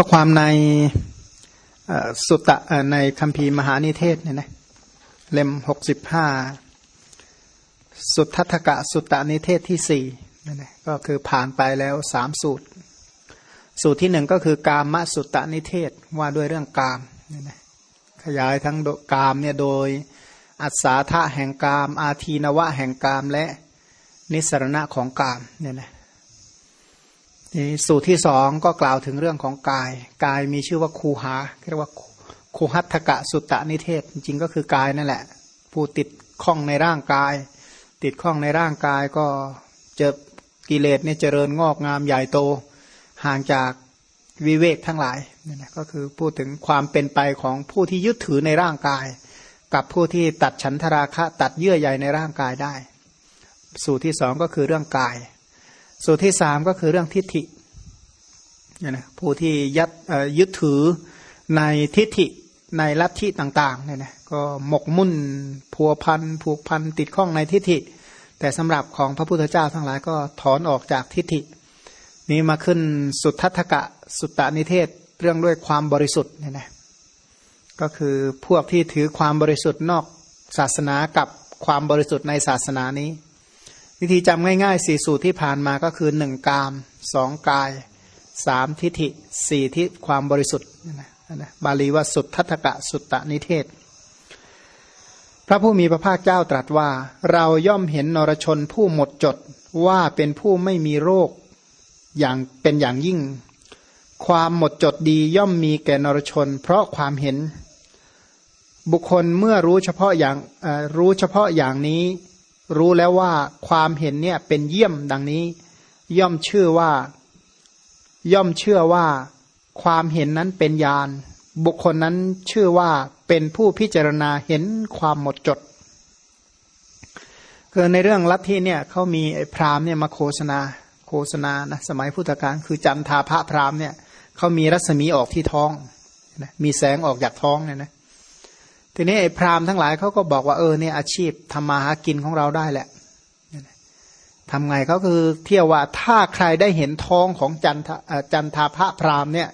ข้อความในสุตตะในคัมภีร์มหานิเทศเนี่ยนะเล่มหกสิบห้าสุทัศกะสุตตะนิเทศที่สี่นั่นะก็คือผ่านไปแล้วสามสูตร สูตรที่หนึ่งก็คือกามสุตตะนิเทศว่าด้วยเรื่องกามนี่นะขยายทั้งกามเนี่ยโดยอัศาธาแห่งกาม อาทีนวะแห่งกามและนิสรณะของกามเนี่ยนะ นี่สูตรที่สองก็กล่าวถึงเรื่องของกาย กายมีชื่อว่าคูหาเรียกว่าคูหัตถกะสุตตะนิเทศ จริงๆก็คือกายนั่นแหละ ผู้ติดข้องในร่างกาย ติดข้องในร่างกายก็เจอกิเลสเนี่ยเจริญงอกงามใหญ่โต ห่างจากวิเวกทั้งหลายนี่นะก็คือพูดถึงความเป็นไปของผู้ที่ยึดถือในร่างกาย กับผู้ที่ตัดฉันทราคะตัดเยื่อใยในร่างกายได้ สูตรที่สองก็คือเรื่องกาย สูตรที่สามก็คือเรื่องทิฏฐิเนี่ยนะผู้ที่ยัดยึดถือในทิฏฐิในลัทธิต่างๆเนี่ยนะก็หมกมุ่นพัวพันผูกพันติดข้องในทิฏฐิ แต่สำหรับของพระพุทธเจ้าทั้งหลายก็ถอนออกจากทิฏฐิ นี้มาขึ้นสุทธัตกะสุตตานิเทศเรื่องด้วยความบริสุทธิ์เนี่ยนะก็คือพวกที่ถือความบริสุทธิ์นอกศาสนากับความบริสุทธิ์ในศาสนานี้ วิธีจำง่ายๆสี่สูตรที่ผ่านมาก็คือหนึ่งกามสองกายสามทิฏฐิสี่ทิศความบริสุทธิ์นะนะบาลีว่าสุดทัตกะสุตตนิเทศ พระผู้มีพระภาคเจ้าตรัสว่า เราย่อมเห็นนรชนผู้หมดจดว่าเป็นผู้ไม่มีโรคอย่างเป็นอย่างยิ่ง ความหมดจดดีย่อมมีแก่นรชน เพราะความเห็น บุคคลเมื่อรู้เฉพาะอย่างรู้เฉพาะอย่างนี้ รู้แล้วว่าความเห็นเนี่ยเป็นเยี่ยมดังนี้ ย่อมเชื่อว่า ย่อมเชื่อว่า ความเห็นนั้นเป็นญาณบุคคลนั้นเชื่อว่าเป็นผู้พิจารณาเห็นความหมดจดคือในเรื่องลัทธิเนี่ยเขามีไอ้พราหมณ์เนี่ยมาโฆษณาโฆษณานะสมัยพุทธกาลคือจันทาพระพราหมณ์เนี่ยเขามีรัศมีออกที่ท้องนะมีแสงออกจากท้องเนี่ยนะ ทีนี้ไอ้พราหมณ์ทั้งหลายเขาก็บอกว่าเออเนี่ยอาชีพทำมาหากินของเราได้แหละทำไงเขาคือเที่ยวว่าถ้าใครได้เห็นท้องของจันทจันทาพระพราหมณ์เนี่ย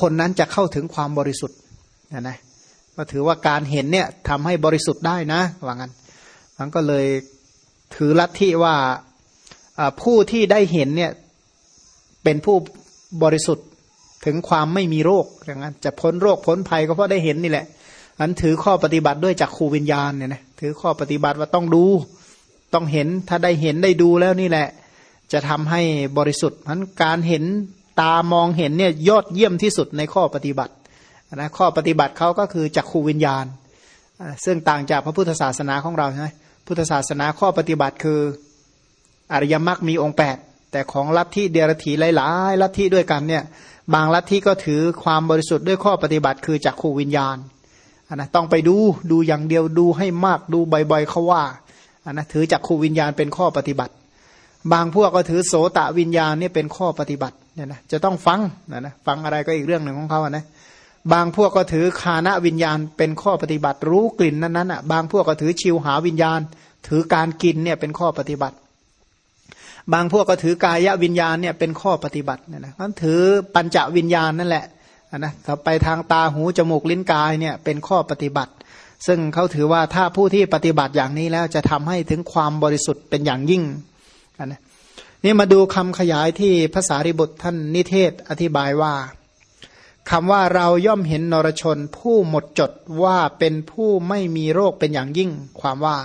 คนนั้นจะเข้าถึงความบริสุทธิ์นะนะก็ถือว่าการเห็นเนี่ยทำให้บริสุทธิ์ได้นะว่างั้นมันก็เลยถือลัทธิว่าผู้ที่ได้เห็นเนี่ยเป็นผู้บริสุทธิ์ถึงความไม่มีโรคอย่างนั้นจะพ้นโรคพ้นภัยก็เพราะได้เห็นนี่แหละ อันถือข้อปฏิบัติด้วยจากครูวิญญาณเนี่ยนะถือข้อปฏิบัติว่าต้องดู ต้องเห็นถ้าได้เห็นได้ดูแล้วนี่แหละ จะทำให้บริสุทธิ์เพราะการเห็นตามองเห็นเนี่ยยอดเยี่ยมที่สุดในข้อปฏิบัตินะข้อปฏิบัติเขาก็คือจักขูวิญญาณ ซึ่งต่างจากพระพุทธศาสนาของเราใช่ไหมพุทธศาสนาข้อปฏิบัติคืออริยมรรคมีองค์ 8 แต่ของลัทธิเดียรถีหลายๆลัทธิด้วยกันเนี่ยบางลัทธิก็ถือความบริสุทธิ์ด้วยข้อปฏิบัติคือจักขูวิญญาณ นะต้องไปดูดูอย่างเดียวดูให้มากดูบ่อยๆเขาว่านะถือจักขูวิญญาณเป็นข้อปฏิบัติ บางพวกก็ถือโสตะวิญญาณนี่เป็นข้อปฏิบัติเนี่ยนะจะต้องฟังนะนะฟังอะไรก็อีกเรื่องหนึ่งของเขาอะนะบางพวกก็ถือคานะวิญญาณเป็นข้อปฏิบัติ รู้กลิ่นนั้นๆอะบางพวกก็ถือชิวหาวิญญาณ ถือการกินเนี่ยเป็นข้อปฏิบัติ บางพวกก็ถือกายวิญญาณเนี่ยเป็นข้อปฏิบัติเนี่ยนะมันถือปัญจวิญญาณนั่นแหละ นะถ้าไปทางตาหูจมูกลิ้นกายเนี่ยเป็นข้อปฏิบัติ ซึ่งเขาถือว่าถ้าผู้ที่ปฏิบัติอย่างนี้แล้วจะทำให้ถึงความบริสุทธิ์เป็นอย่างยิ่งนะนี่มาดูคำขยายที่ภาษาริบุตรท่านนิเทศอธิบายว่าคำว่าเราย่อมเห็นนรชนผู้หมดจดว่าเป็นผู้ไม่มีโรคเป็นอย่างยิ่ง ความว่า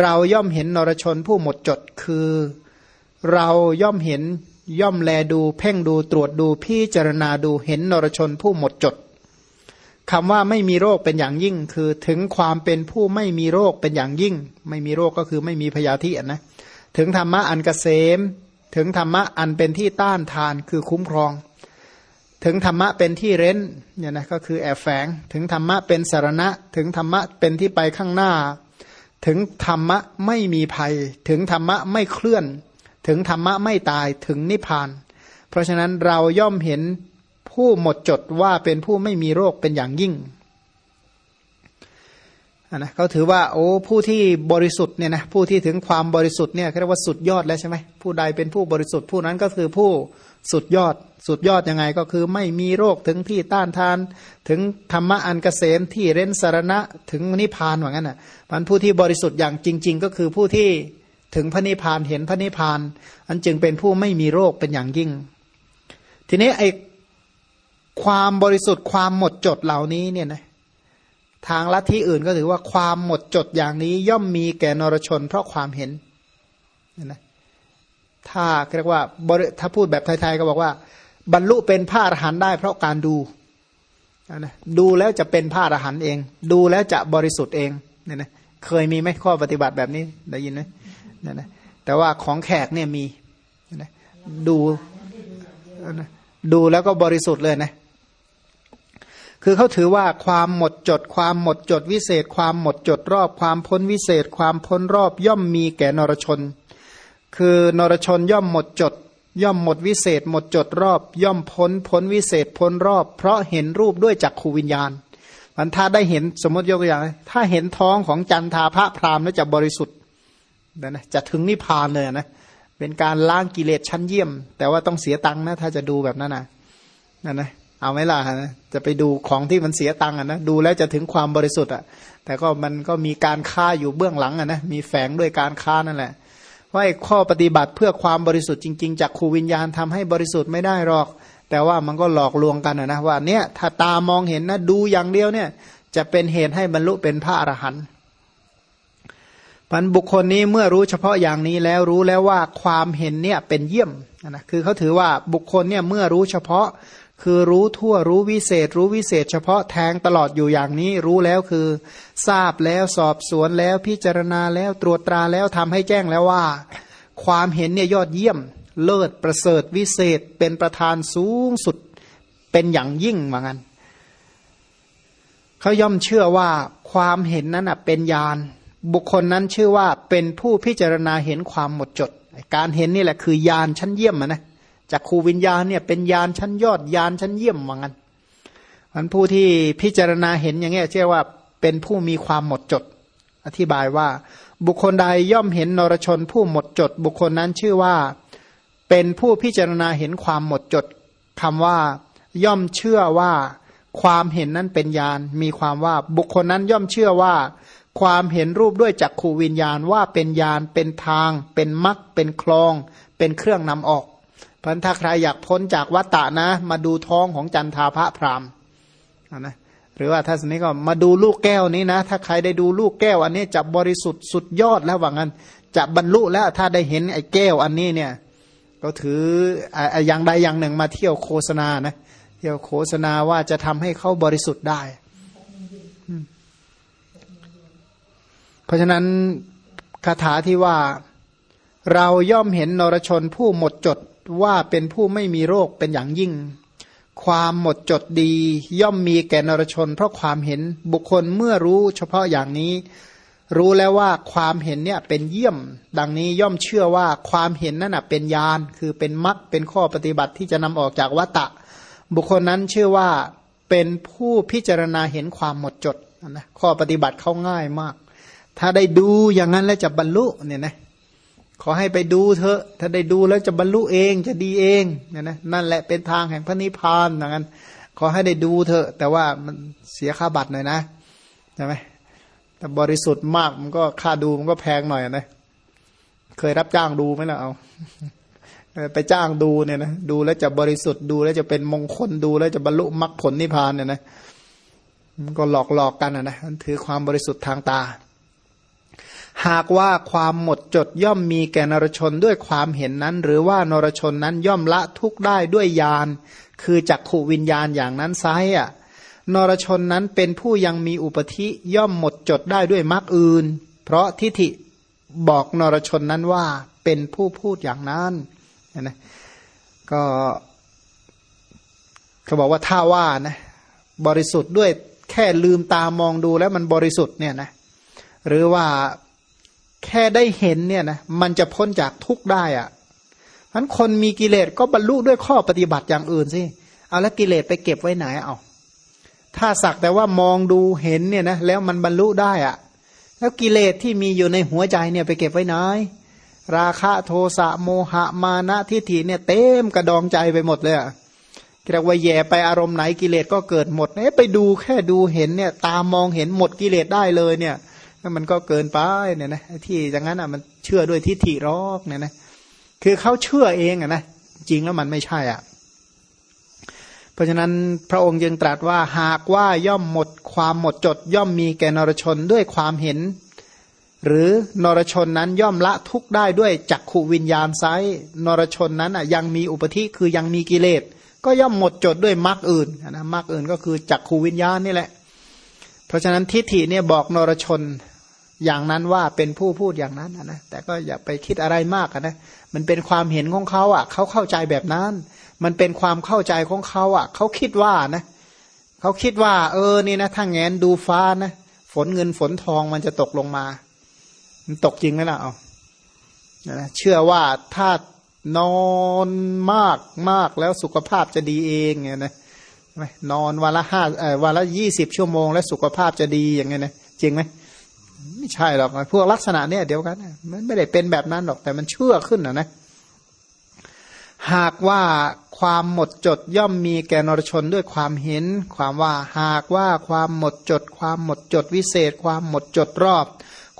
เราย่อมเห็นนรชนผู้หมดจดคือ เราย่อมเห็น ย่อมแลดูเพ่งดูตรวจดูพิจารณาดูเห็นนรชนผู้หมดจดคำว่าไม่มีโรคเป็นอย่างยิ่ง คือถึงความเป็นผู้ไม่มีโรคเป็นอย่างยิ่ง ไม่มีโรคก็คือไม่มีพยาธินะถึงธรรมะอันกเกษม ถึงธรรมะอันเป็นที่ต้านทานคือคุ้มครอง ถึงธรรมะเป็นที่เร้นเนี่ยนะก็คือแอบแฝง ถึงธรรมะเป็นสารณะ ถึงธรรมะเป็นที่ไปข้างหน้า ถึงธรรมะไม่มีภัย ถึงธรรมะไม่เคลื่อน ถึงธรรมะไม่ตายถึงนิพพาน เพราะฉะนั้นเราย่อมเห็นผู้หมดจดว่าเป็นผู้ไม่มีโรคเป็นอย่างยิ่งนะเขาถือว่าโอ้ผู้ที่บริสุทธิ์เนี่ยนะผู้ที่ถึงความบริสุทธิ์เนี่ยเรียกว่าสุดยอดแล้วใช่ไหมผู้ใดเป็นผู้บริสุทธิ์ผู้นั้นก็คือผู้สุดยอด สุดยอดยังไงก็คือไม่มีโรคถึงที่ต้านทาน ถึงธรรมะอันกเกษมที่เร้นสารณะถึงนิพพานว่างั้นอะมันผู้ที่บริสุทธิ์อย่างจริง ๆ ก็คือผู้ที่ ถึงพระนิพพานเห็นพระนิพพานอันจึงเป็นผู้ไม่มีโรคเป็นอย่างยิ่ง ทีนี้ไอความบริสุทธิ์ความหมดจดเหล่านี้เนี่ยนะทางลัทธิอื่นก็ถือว่าความหมดจดอย่างนี้ย่อมมีแก่นรชน เพราะความเห็นนะถ้าเรียกว่าถ้าพูดแบบไทยๆก็บอกว่า บรรลุเป็นพระอรหันต์ได้ เพราะการดูนะดูแล้วจะเป็นพระอรหันต์เอง ดูแล้วจะบริสุทธิ์เองเนี่ยนะเคยมีไหมข้อปฏิบัติแบบนี้ได้ยินไหม เนี่ยนะแต่ว่าของแขกเนี่ยมีนะดูนะดูแล้วก็บริสุทธิ์เลยนะคือเขาถือว่าความหมดจด ความหมดจดวิเศษ ความหมดจดรอบ ความพ้นวิเศษ ความพ้นรอบย่อมมีแก่นรชน คือนรชนย่อมหมดจด ย่อมหมดวิเศษ หมดจดรอบ ย่อมพ้นพ้นวิเศษพ้นรอบ เพราะเห็นรูปด้วยจักขูวิญญาณมันถ้าได้เห็นสมมติยกตัวอย่าง ถ้าเห็นท้องของจันทาพระพรามแล้วจะบริสุทธิ์ นะจะถึงนิพพานเลยนะเป็นการล้างกิเลสชั้นเยี่ยม แต่ว่าต้องเสียตังค์นะ ถ้าจะดูแบบนั้นนะนั่นนะเอาไหมล่ะนะจะไปดูของที่มันเสียตังค์นะดูแล้วจะถึงความบริสุทธิ์อะ แต่ก็มันก็มีการฆ่าอยู่เบื้องหลังอะนะมีแฝงด้วยการฆ่านั่นแหละว่าข้อปฏิบัติเพื่อความบริสุทธิ์จริง ๆ จากครูวิญญาณทำให้บริสุทธิ์ไม่ได้หรอก แต่ว่ามันก็หลอกลวงกันนะว่าเนี่ยถ้าตามองเห็นนะดูอย่างเดียวเนี่ย จะเป็นเหตุให้บรรลุเป็นพระอรหันต์ พันบุคคลนี้เมื่อรู้เฉพาะอย่างนี้แล้วรู้แล้วว่าความเห็นเนี่ยเป็นเยี่ยมนะคือเขาถือว่าบุคคลเนี่ยเมื่อรู้เฉพาะ คือรู้ทั่วรู้วิเศษ รู้วิเศษ เฉพาะแทงตลอดอยู่อย่างนี้ รู้แล้วคือ ทราบแล้วสอบสวนแล้วพิจารณาแล้วตรวจตราแล้วทำให้แจ้งแล้วว่า ความเห็นเนี่ยยอดเยี่ยม เลิศประเสริฐวิเศษ เป็นประธานสูงสุดเป็นอย่างยิ่งเหมือนกันเขาย่อมเชื่อว่าความเห็นนั้นเป็นญาณ บุคคลนั้นชื่อว่าเป็นผู้พิจารณาเห็นความหมดจด การเห็นนี่แหละคือญาณชั้นเยี่ยมนะจากครูวิญญาณเนี่ยเป็นญาณชั้นยอดญาณชั้นเยี่ยมว่างั้นมันผู้ที่พิจารณาเห็นอย่างเงี้ยเชื่อว่าเป็นผู้มีความหมดจด อธิบายว่า บุคคลใดย่อมเห็นนรชนผู้หมดจด บุคคลนั้นชื่อว่า เป็นผู้พิจารณาเห็นความหมดจดคำว่าย่อมเชื่อว่า ความเห็นนั้นเป็นญาณมีความว่า บุคคลนั้นย่อมเชื่อว่า ความเห็นรูปด้วยจักขูวิญญาณว่าเป็นญาณเป็นทาง เป็นมรรคเป็นคลอง เป็นเครื่องนำออกพันถ้าใครอยากพ้นจากวัตตะนะ มาดูท้องของจันทาพระพรามนะหรือว่าถ้าสนี้ก็มาดูลูกแก้วนี้นะ ถ้าใครได้ดูลูกแก้ว อันนี้จะบริสุทธิ์สุดยอดแล้วว่างั้น จะบรรลุแล้วถ้าได้เห็นไอ้แก้วอันนี้เนี่ย ก็ถืออย่างใดอย่างหนึ่งมาเที่ยวโฆษณานะเที่ยวโฆษณาว่าจะทำให้เขาบริสุทธิ์ได้ เพราะฉะนั้นคาถาที่ว่าเราย่อมเห็นนรชนผู้หมดจดว่าเป็นผู้ไม่มีโรคเป็นอย่างยิ่ง ความหมดจดดี ย่อมมีแก่นรชน เพราะความเห็นบุคคลเมื่อรู้เฉพาะอย่างนี้ รู้แล้วว่าความเห็นเนี่ยเป็นเยี่ยม ดังนี้ย่อมเชื่อว่าความเห็นนั่นเป็นญาณคือเป็นมรรคเป็นข้อปฏิบัติที่จะนำออกจากวัตตะ บุคคลนั้นเชื่อว่าเป็นผู้พิจารณาเห็นความหมดจดนะข้อปฏิบัติเข้าง่ายมาก ถ้าได้ดูอย่างนั้นแล้วจะบรรลุเนี่ยนะขอให้ไปดูเถอะ ถ้าได้ดูแล้วจะบรรลุเองจะดีเองเนะนะนั่นแหละเป็นทางแห่งพระนิพพานอย่างนั้น ขอให้ได้ดูเถอะ แต่ว่ามันเสียค่าบัตรหน่อยนะใช่ไหมแต่บริสุทธิ์มากมันก็ค่าดูมันก็แพงหน่อยนะเคยรับจ้างดูไหมล่ะเอาไปจ้างดูเนี่ยนะดูแล้วจะบริสุทธิ์ดูแล้วจะเป็นมงคลดูแล้วจะบรรลุมรรคผลนิพพานเนี่ยนะมันก็หลอกหลอกกันนะนะถือความบริสุทธิ์ทางตา หากว่าความหมดจดย่อมมีแก่นรชนด้วยความเห็นนั้น หรือว่านรชนนั้นย่อมละทุกได้ด้วยญาณคือจักขูวิญญาณอย่างนั้นไซอะนรชนนั้นเป็นผู้ยังมีอุปธิย่อมหมดจดได้ด้วยมรรคอื่น เพราะทิฏฐิบอกนรชนนั้นว่าเป็นผู้พูดอย่างนั้นนะก็เขาบอกว่าถ้าว่านะบริสุทธิ์ด้วยแค่ลืมตามองดูแล้วมันบริสุทธิ์เนี่ยนะหรือว่า แค่ได้เห็นเนี่ยนะมันจะพ้นจากทุกข์ได้อะพันคนมีกิเลสก็บรรลุด้วยข้อปฏิบัติอย่างอื่นสิ เอาแล้วกิเลสไปเก็บไว้ไหนเอา ถ้าสักแต่ว่ามองดูเห็นเนี่ยนะแล้วมันบรรลุได้อะแล้วกิเลสที่มีอยู่ในหัวใจเนี่ยไปเก็บไว้ไหน ราคะโทสะโมหะมานะทิฏฐิเนี่ยเต็มกระดองใจไปหมดเลยอะเรียกว่าแย่ไปอารมณ์ไหนกิเลสก็เกิดหมดเอ๊ะไปดูแค่ดูเห็นเนี่ยตามองเห็นหมดกิเลสได้เลยเนี่ย มันก็เกินไปเนี่ยนะที่อย่างนั้นอะมันเชื่อด้วยทิฏฐิรอกเนี่ยนะคือเขาเชื่อเองอะนะจริงแล้วมันไม่ใช่อะ เพราะฉะนั้นพระองค์ยังตรัสว่าหากว่าย่อมหมดความหมดจดย่อมมีแก่นรชนด้วยความเห็น หรือนรชนนั้นย่อมละทุกได้ด้วยจักขูวิญญาณไซนรชนนั้นอะยังมีอุปธิคือยังมีกิเลสก็ย่อมหมดจดด้วยมรรคอื่นนะมรรคอื่นก็คือจักขูวิญญาณนี่แหละ เพราะฉะนั้นทิฏฐิเนี่ยบอกนรชน อย่างนั้นว่าเป็นผู้พูดอย่างนั้นนะแต่ก็อย่าไปคิดอะไรมากนะมันเป็นความเห็นของเขาอะเขาเข้าใจแบบนั้น มันเป็นความเข้าใจของเขาอะเขาคิดว่านะเขาคิดว่า เออนี่นะถ้าแงนดูฟ้านะฝนเงินฝนทองมันจะตกลงมา มันตกจริงไหมล่ะเอานะเชื่อว่าถ้านอนมากมากแล้วสุขภาพจะดีเองไงนะนอนวันละห้าเออวันละยี่สิบชั่วโมง แล้วสุขภาพจะดีอย่างเงี้ยนะจริงไหม ไม่ใช่หรอกพวกลักษณะเนี้ยเดียวกันมันไม่ได้เป็นแบบนั้นหรอกแต่มันเชื่อขึ้นนะนะหากว่าความหมดจดย่อมมีแก่นรชนด้วยความเห็น ความว่าหากว่าความหมดจด ความหมดจดวิเศษ ความหมดจดรอบ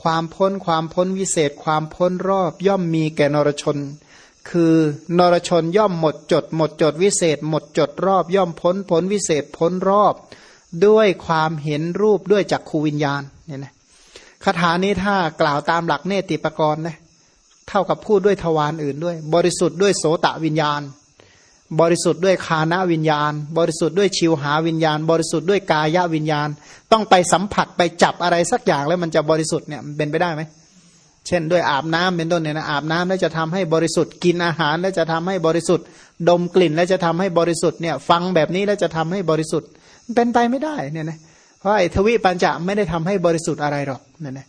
ความพ้นความพ้นวิเศษ ความพ้นรอบ ย่อมมีแก่นรชน คือนรชนย่อมหมดจด หมดจดวิเศษ หมดจดรอบ ย่อมพ้นพ้นวิเศษพ้นรอบ ด้วยความเห็นรูปด้วยจักขูวิญญาณเนี่ยนะ คาถานี้ถ้ากล่าวตามหลักเนติปกรณ์นะเท่ากับพูดด้วยทวารอื่นด้วย บริสุทธิ์ด้วยโสตะวิญญาณ บริสุทธิ์ด้วยคานาวิญญาณ บริสุทธิ์ด้วยชิวหาวิญญาณ บริสุทธิ์ด้วยกายวิญญาณ ต้องไปสัมผัสไปจับอะไรสักอย่างแล้วมันจะบริสุทธิ์เนี่ยเป็นไปได้ไหมเช่น ด้วยอาบน้ำเป็นต้นเนี่ยนะอาบน้ำแล้วจะทำให้บริสุทธิ์กินอาหารแล้วจะทำให้บริสุทธิ์ ดมกลิ่นแล้วจะทำให้บริสุทธิ์เนี่ยฟังแบบนี้แล้วจะทำให้บริสุทธิ์เป็นไปไม่ได้เนี่ยนะเราะไอ้ทวิปัญจะไม่ได้ทำให้บริสุทธิ์อะไรหรอกเนี่ยนะ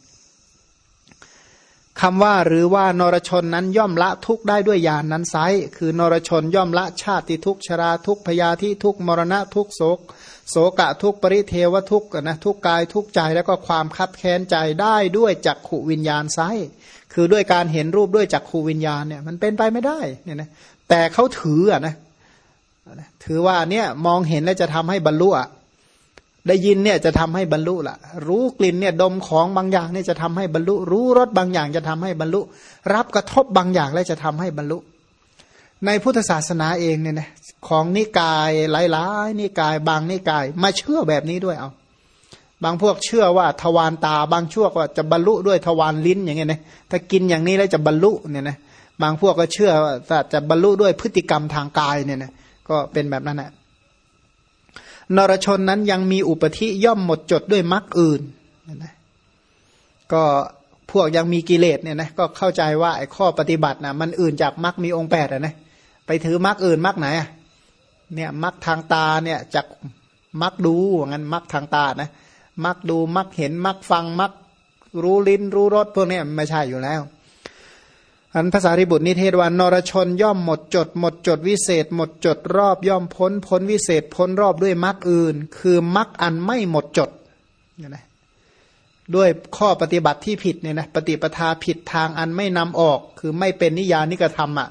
คำว่าหรือว่านรชนนั้นย่อมละทุกได้ด้วยญาณนนั้นไซคือนรชนย่อมละชาติทุกชราทุกพยาธิทุกมรณะทุกโศก โศกะทุกปริเทวทุกนะทุกกายทุกใจแล้วก็ความคับแค้นใจได้ด้วยจักขูวิญญาณไซคือด้วยการเห็นรูปด้วยจักขูวิญญาณเนี่ยมันเป็นไปไม่ได้เนี่ยนะแต่เขาถืออะนะถือว่าเนี่ยมองเห็นแล้วจะทำให้บรรลุอะ ได้ยินเนี่ยจะทำให้บรรลุละรู้กลิ่นเนี่ยดมของบางอย่างเนี่ยจะทำให้บรรลุ รู้รสบางอย่างจะทำให้บรรลุ รับกระทบบางอย่างแล้วจะทำให้บรรลุ ในพุทธศาสนาเองเนี่ยนะของนิกายหลายๆนิกาย บางนิกาย มาเชื่อแบบนี้ด้วยเอา บางพวกเชื่อว่าทวารตาบางช่วงว่าจะบรรลุด้วยทวารลิ้นอย่างเงี้ยนะถ้ากินอย่างนี้แล้วจะบรรลุเนี่ยนะบางพวกก็เชื่อว่าจะบรรลุด้วยพฤติกรรมทางกายเนี่ยนะก็เป็นแบบนั้นแหละ นรชนนั้นยังมีอุปธิย่อมหมดจดด้วยมรรคอื่นนะก็พวกยังมีกิเลสเนี่ยนะก็เข้าใจว่าไอ้ข้อปฏิบัตินะมันอื่นจากมรรคมีองค์แปดนะไปถือมรรคอื่นมรรคไหนเนี่ยมรรคทางตาเนี่ยจากมรรคดูงั้นมรรคทางตานะมรรคดูมรรคเห็นมรรคฟังมรรครู้ลิ้นรู้รสพวกนี้ไม่ใช่อยู่แล้ว อันภาษาริบุตรนิเทศว่านรชนย่อมหมดจด หมดจดวิเศษ หมดจดรอบย่อมพ้นพ้นวิเศษพ้นรอบด้วยมรรคอื่น คือมรรคอันไม่หมดจดนะด้วยข้อปฏิบัติที่ผิดเนี่ยนะปฏิปทาผิดทางอันไม่นำออก คือไม่เป็นนิยานิกระทำอะ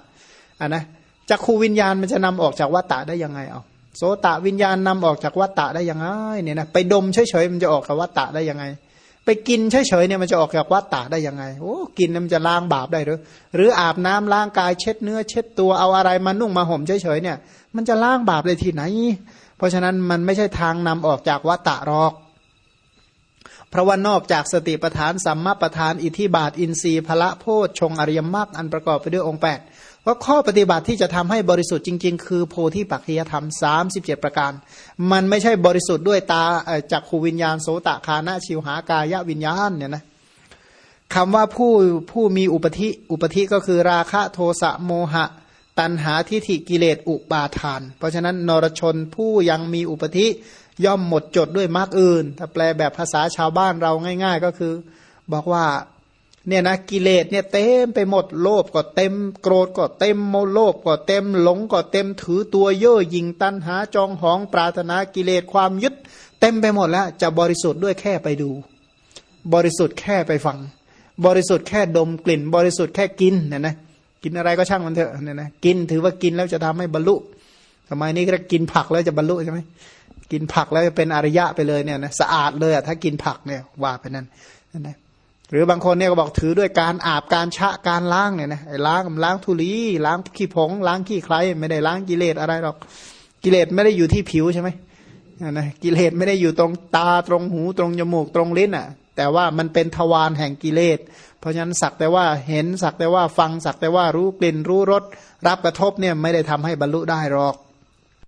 อะนะจักขูวิญญาณมันจะนำออกจากวัตตะได้ยังไงเอาโสตะวิญญาณนำออกจากวัตตะได้ยังไงเนี่ยนะไปดมเฉยๆมันจะออกจากวัตตะได้ยังไง ไปกินเฉยๆเนี่ยมันจะออกจากวัฏฏะได้ยังไงโอ้กินมันจะล้างบาปได้หรือ หรืออาบน้ำล้างกายเช็ดเนื้อ เช็ดตัวเอาอะไรมานุ่งมาห่มเฉยๆเนี่ย มันจะล้างบาปได้ที่ไหน เพราะฉะนั้นมันไม่ใช่ทางนำออกจากวัฏฏะหรอก เพราะว่านอกจากสติปทานสัมมาปทาน อิทิบาท อินทรีย์พละโพชฌงอริยมรรคอันประกอบไปด้วยองค์แปด ว่าข้อปฏิบัติที่จะทำให้บริสุทธิ์จริง ๆ คือโพธิปัจจยธรรม 37 ประการ มันไม่ใช่บริสุทธิ์ด้วยตาจากขูวิญญาณโสตคานะชิวหากายวิญญาณเนี่ยนะคำว่าผู้ผู้มีอุปธิอุปธิก็คือราคะโทสะโมหะ ตันหาทิฏฐิกิเลสอุปาทาน เพราะฉะนั้นนรชนผู้ยังมีอุปธิย่อมหมดจดด้วยมรรคอื่น ถ้าแปลแบบภาษาชาวบ้านเราง่าย ๆ ก็คือ บอกว่า เนี่ยนะกิเลสเนี่ยเต็มไปหมดโลภก็เต็มโกรธก็เต็มโมโลภก็เต็มหลงก็เต็มถือตัวเย่อหยิ่งตันหาจองหองปรารถนากิเลสความยึด เต็มไปหมดแล้ว จะบริสุทธิ์ด้วยแค่ไปดู บริสุทธิ์แค่ไปฟัง บริสุทธิ์แค่ดมกลิ่น บริสุทธิ์แค่กินเนี่ยนะกินอะไรก็ช่างมันเถอะเนี่ยนะกินถือว่ากินแล้วจะทำให้บรรลุสมัยนี้ก็กินผักแล้วจะบรรลุใช่ไหมกินผักแล้วจะเป็นอริยะไปเลยเนี่ยนะสะอาดเลยอะถ้ากินผักเนี่ยว่าไปนั่นนั่นนะ หรือบางคนเนี่ยก็บอกถือด้วยการอาบการชะการล้างเนี่ยนะไอ้ล้างล้างทุลีล้างขี้ผง ล้างขี้ใครไม่ได้ล้างกิเลสอะไรหรอก กิเลสไม่ได้อยู่ที่ผิวใช่ไหมนะกิเลสไม่ได้อยู่ตรงตาตรงหูตรงจมูกตรงลิ้นอะ แต่ว่ามันเป็นทวารแห่งกิเลส เพราะฉะนั้นสักแต่ว่าเห็นสักแต่ว่าฟังสักแต่ว่ารู้กลิ่นรู้รสรับกระทบเนี่ยไม่ได้ทำให้บรรลุได้หรอก